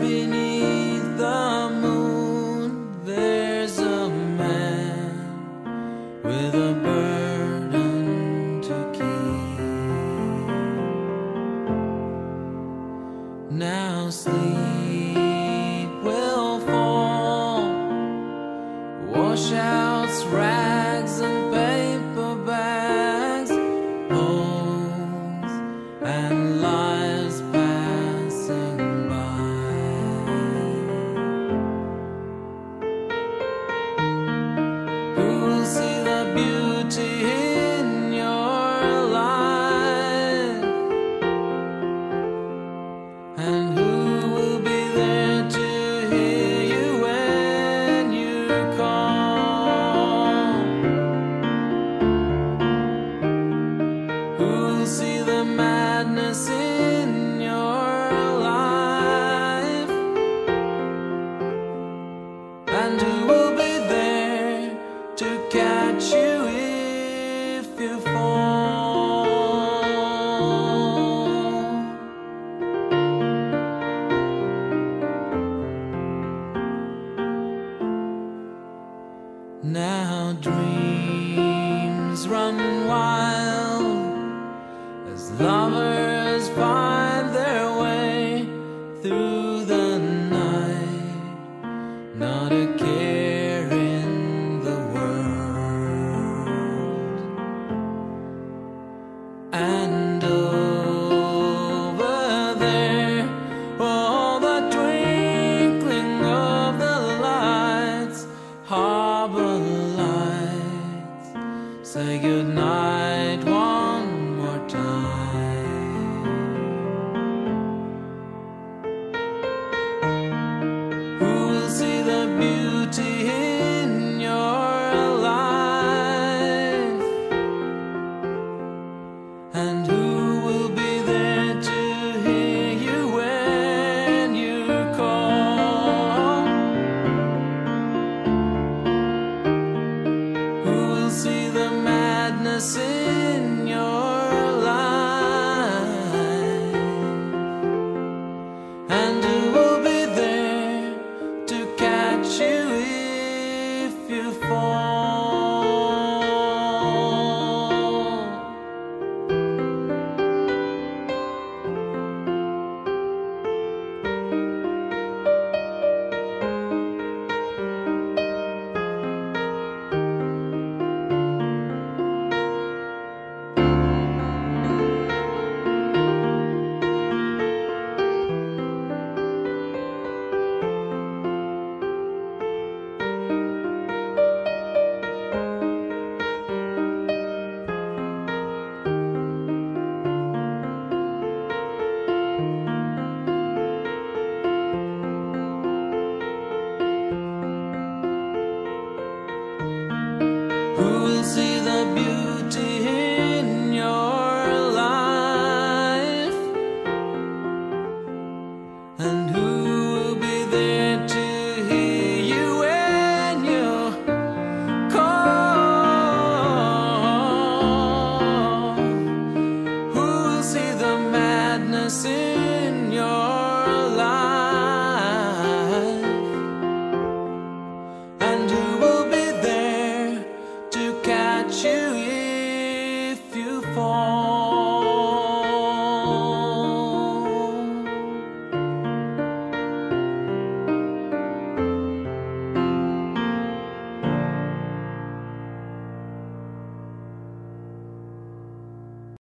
beneath the moon there's a man with a burden to keep. Now sleep will fall, washouts, rags, and paper bags, and and who Now dreams run wild as lovers. Say goodnight. One promises. see the beauty.